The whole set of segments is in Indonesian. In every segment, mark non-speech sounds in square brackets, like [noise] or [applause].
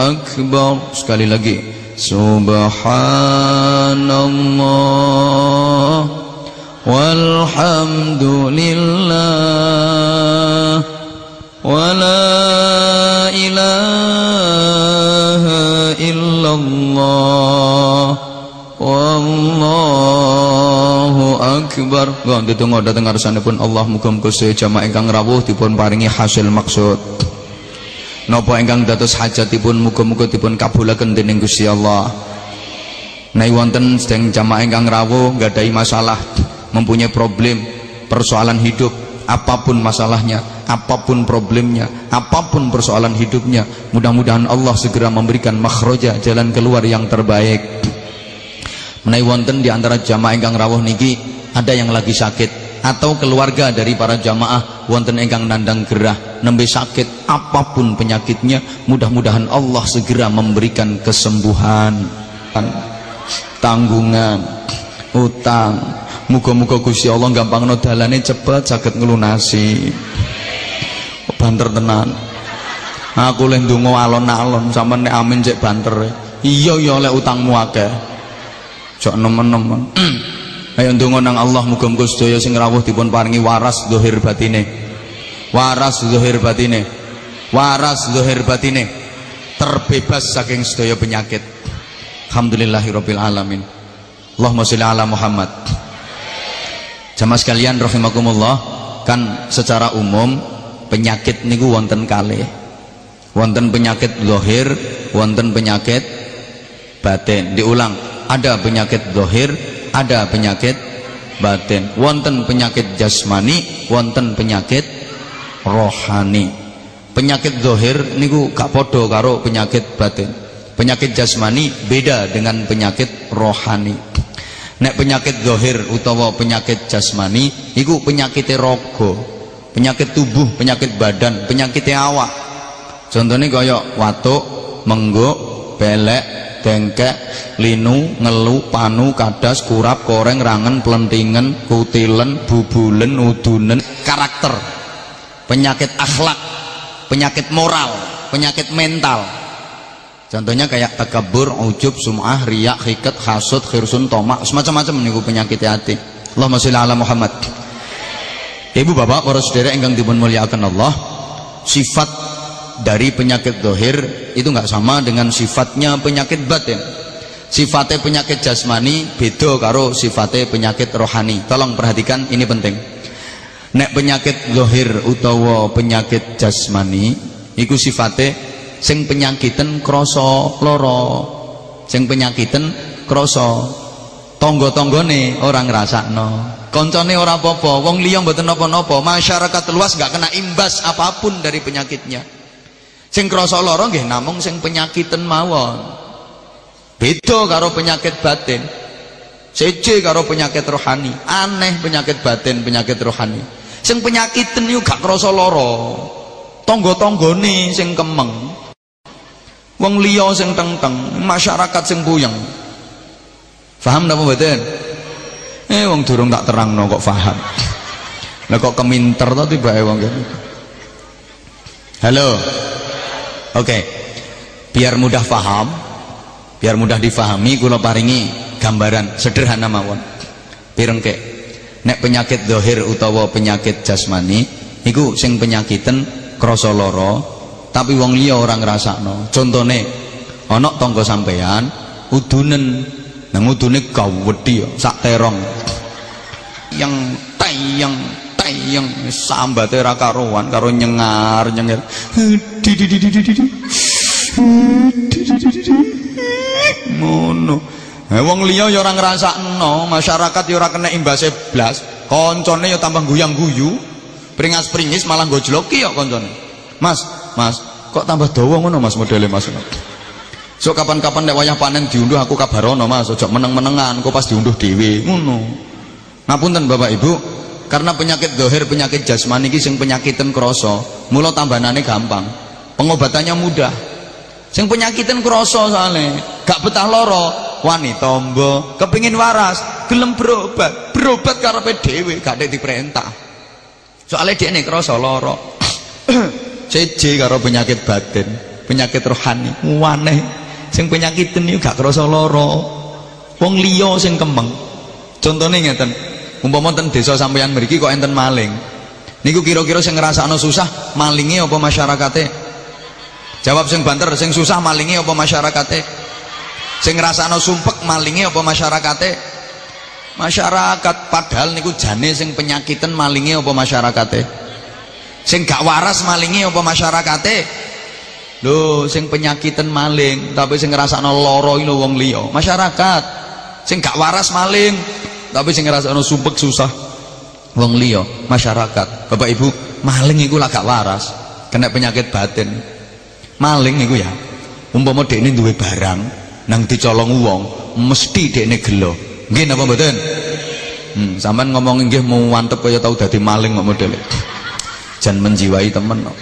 akbar. Sekali lagi. Subhanallah. Walhamdulillah. Wala ilaha illallah. Wallahu akbar. Gak ditunggu dateng pun Allah muga-muga sedaya jamaah ingkang rawuh dipun paringi hasil maksud napa ingkang dados hajatipun muga-muga dipun kabulaken dening Gusti Allah. Nai wonten sedang jamaah ingkang rawuh nggadahi masalah mempunyai problem persoalan hidup apa pun masalahnya apa pun problemnya apa pun persoalan hidupnya mudah-mudahan Allah segera memberikan makhroja jalan keluar yang terbaik. Menai wonten di antara jamaah ingkang rawuh niki ada yang lagi sakit atau keluarga dari para jamaah wonten ingkang nandang gerah nembe sakit apa pun penyakitnya mudah-mudahan Allah segera memberikan kesembuhan tanggungan utang Muga-muga Gusti Allah gampang no dalane cepet saged nglunasi. Banter tenan. Aku leh ndonga alon-alon sampean nek amin cek banter. Iya ya lek utangmu akeh. Jok nemen-nemen. [clears throat] Ayo ndonga nang Allah muga-muga sedaya sing rawuh dipun paringi waras zahir batine. Waras zahir batine. Waras zahir batine. Terbebas saking sedaya penyakit. Alhamdulillahirabbil alamin. Allahumma sholli ala Muhammad. Jamaah sekalian rahimakumullah, kan secara umum penyakit niku wonten kali, Wonten penyakit lohir, wonten penyakit batin. Diulang, ada penyakit lohir, ada penyakit batin. Wonten penyakit jasmani, wonten penyakit rohani. Penyakit lohir niku gak podo karo penyakit batin. Penyakit jasmani beda dengan penyakit rohani nek penyakit dohir utawa penyakit jasmani iku penyakit rogo penyakit tubuh penyakit badan penyakit awak contohnya kaya watuk mengguk belek dengkek linu ngelu panu kadas kurap koreng rangen pelentingan kutilen bubulen udunen karakter penyakit akhlak penyakit moral penyakit mental Contohnya kayak takabur, ujub, sum'ah, riak, hikat, hasud, khirsun, tomak, semacam-macam niku penyakit hati. Allahumma sholli ala Muhammad. Ibu bapak, para saudara yang dipun muliakan Allah, sifat dari penyakit dohir itu nggak sama dengan sifatnya penyakit batin. Sifatnya penyakit jasmani beda karo sifatnya penyakit rohani. Tolong perhatikan, ini penting. Nek penyakit dohir utawa penyakit jasmani, itu sifatnya sing penyakiten krasa lara. Sing penyakiten krasa tangga-tanggane ora ngrasakno. Koncone ora apa-apa wong liya mboten napa-napa masyarakat luas gak kena imbas apa pun dari penyakitnya. Sing krasa lara nggih namung sing penyakiten mawon. Beda karo penyakit batin. Seje karo penyakit rohani. Aneh penyakit batin penyakit rohani sing penyakiten niku gak krasa lara. Tangga-tanggane sing kemeng. Wong liya sing teng-teng masyarakat sing puyeng. Paham napa mboten? Eh wong durung tak terangno kok paham lah kok keminter to tiba wong kene halo. Oke. Okay. biar mudah paham biar mudah difahami kula paringi gambaran sederhana mawon. Pirengke nek penyakit dohir utawa penyakit jasmani iku sing penyakiten krasa lara tapi wong liya ora ngrasakno. Contone ana tangga sampean udunen nang udune gawedhi sak terong. Yang tayang tayang sambate ora karuan karo nyengar nyengar. Ngono eh wong liya ya ora ngrasakno masyarakat ya ora kena imbase blas koncone ya tambah guyang-guyu pringas-pringis malah gojloki ya koncone mas Mas, kok tambah dawa ngono Mas modele Mas. So kapan-kapan nek wayah panen diunduh aku kabarono Mas, ojo meneng-menengan, kok pas diunduh dhewe ngono. Ngapunten Bapak Ibu, karena penyakit dohir, penyakit jasmani iki sing penyakiten krasa, mula tambanane gampang. Pengobatannya mudah. Sing penyakiten krasa soalnya, gak betah loro, wani tombo, kepingin waras, gelem berobat, berobat karepe dhewe, gak diperintah. Soalnya dia nih krasa loro. CC karo penyakit batin. Penyakit rohani. Aneh sing penyakit ini gak kerasa loro wong liya sing kemeng contohnya ngeten. Umpama ten desa sampeyan mriki kok enten maling. Niku kira-kira sing ngrasakno susah malinge apa masyarakate? Jawab sing banter sing susah malinge apa masyarakate sing ngrasakno sumpek malinge apa masyarakate? Masyarakat padahal niku jane sing penyakitan malinge apa masyarakate? Sing gak waras malinge apa masyarakate? Lho sing penyakitan maling tapi sing ngrasakno lara iki wong liya. Masyarakat sing gak waras maling tapi sing ngrasakno sumpek susah wong liya. Masyarakat Bapak Ibu maling iku lah gak waras kena penyakit batin. Maling iku ya umpama dekne duwe barang nang dicolong wong mesti dekne gelo. Nggih napa mboten? Hmm, sampean ngomong nggih mau wantep kaya tau dadi maling kok modele. Jan menjiwai temen kok.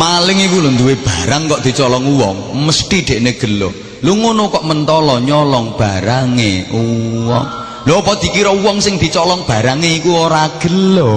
Maling iku lho duwe barang kok dicolong wong mesti dekne gelo. Lu ngono kok mentolo nyolong barange wong. Lho apa dikira wong sing dicolong barange iku ora gelo?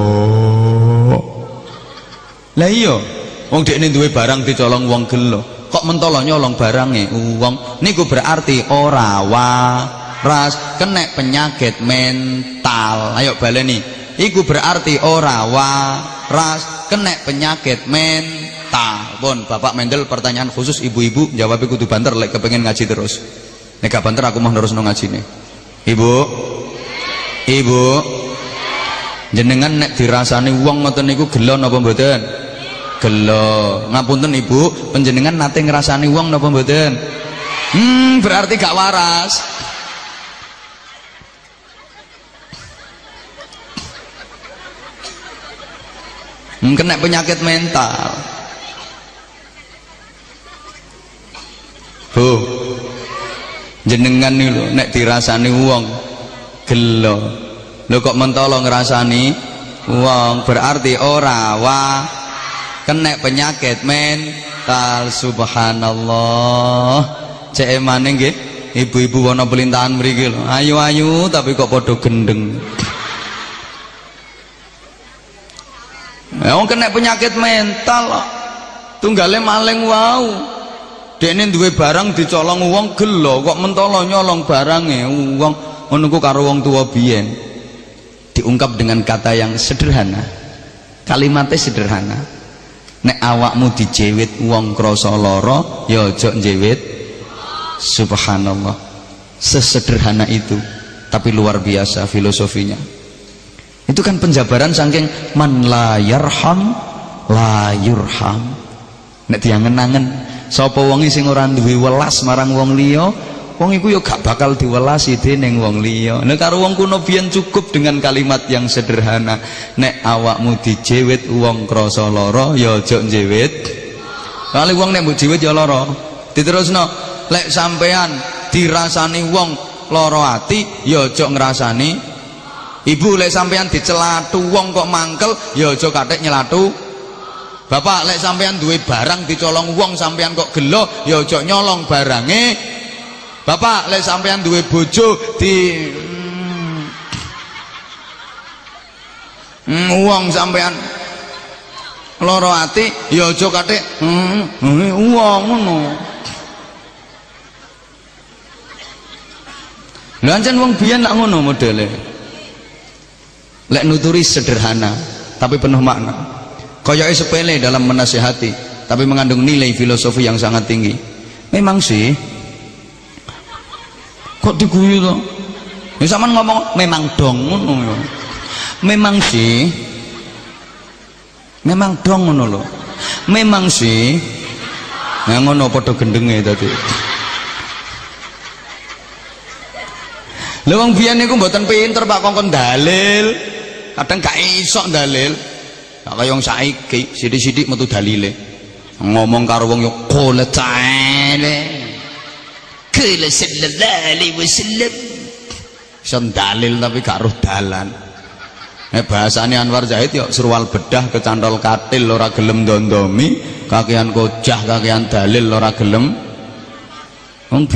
Lah iya wong dekne duwe barang dicolong wong gelo kok mentolo nyolong barange? Wong niku berarti ora waras. Kena penyakit mental. Ayo baleni. Iku berarti ora waras. Kena penyakit mental. Pun Bapak Mendel pertanyaan khusus ibu-ibu jawab kudu banter lek kepengen ngaji terus. Nek banter aku mau terus ngaji nih ibu? Ibu? Jenengan nek dirasani uang ngoten niku gelo napa mboten gelo ngapunten ibu? Penjenengan nate ngrasani uang napa mboten? Hmm berarti gak waras. Hmm, penyakit mental. Bu. Jenengan nih nek dirasani wong gelo. Lho kok mentolo ngrasani wong? Berarti ora wa kena penyakit mental subhanallah. Cek emane nggih ibu-ibu wana pelintahan mriki lho. Ayu-ayu tapi kok padha gendeng. Ya wong kena penyakit mental Tunggale maling wau. Wow dekne duwe barang dicolong wong gelo kok mentolo nyolong barange wong ngono ku karo wong tuwa biyen diungkap dengan kata yang sederhana kalimatnya sederhana nek awakmu dijewit wong krasa lara ya aja njewit. Subhanallah. Sesederhana itu tapi luar biasa filosofinya. Itu kan penjabaran saking man la yarham la yurham. Nek diangen-angen sapa wonge sing ora duwe welas marang wong liya wong iku ya gak bakal diwelasi dening wong liya. Nek karo wong kuno biyen cukup dengan kalimat yang sederhana nek awakmu dijewit wong krasa lara ya aja njewit. Kali wong nek mbok jewit ya lara. Diterusno lek sampean dirasani wong lara ati ya aja ngrasani. Ibu lek sampean dicelatu wong kok mangkel ya aja kathek nyelatu. Bapak lek sampean duwe barang dicolong wong sampean kok gelo ya aja nyolong barange. Bapak lek sampean duwe bojo di hmm, wong sampean loro ati ya aja kathik hmm, wong ngono. Lha wong biyen lak ngono modele. Lek nuturi sederhana tapi penuh makna koyoknya sepele dalam menasihati tapi mengandung nilai filosofi yang sangat tinggi memang sih kok diguyu tuh ya sama ngomong memang dong memang sih. Memang dong ngono loh memang sih. Nah ngono podo gendenge tadi Lha wong biyen niku mboten pinter Pak kongkon dalil. Kadang gak iso dalil. Gak kaya wong saiki, sithik-sithik metu dalile. Ngomong karo wong yo qala Qala sallallahu alaihi wasallam. Iso dalil tapi gak roh dalan. Nek bahasane Anwar Zahid yo surwal bedah kecantol katil ora gelem dondomi, kakean kojah kakean dalil ora gelem. Wong